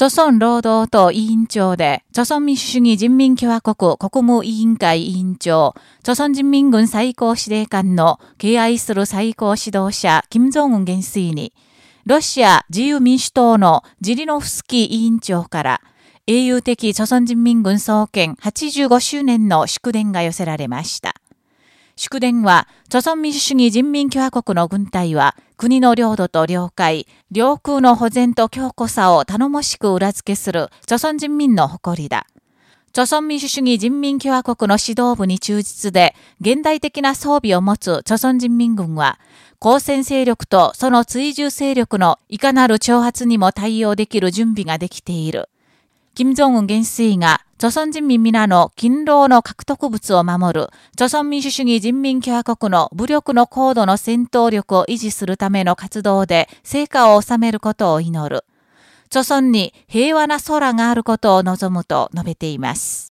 朝鮮労働党委員長で、朝鮮民主主義人民共和国国務委員会委員長、朝鮮人民軍最高司令官の敬愛する最高指導者、金正恩元帥に、ロシア自由民主党のジリノフスキー委員長から、英雄的朝鮮人民軍創建85周年の祝電が寄せられました。祝電は、朝鮮民主主義人民共和国の軍隊は、国の領土と領海、領空の保全と強固さを頼もしく裏付けする、朝鮮人民の誇りだ。朝鮮民主主義人民共和国の指導部に忠実で、現代的な装備を持つ朝鮮人民軍は、交戦勢力とその追従勢力のいかなる挑発にも対応できる準備ができている。金正恩元帥が、朝鮮人民皆の勤労の獲得物を守る、朝鮮民主主義人民共和国の武力の高度の戦闘力を維持するための活動で成果を収めることを祈る。朝鮮に平和な空があることを望むと述べています。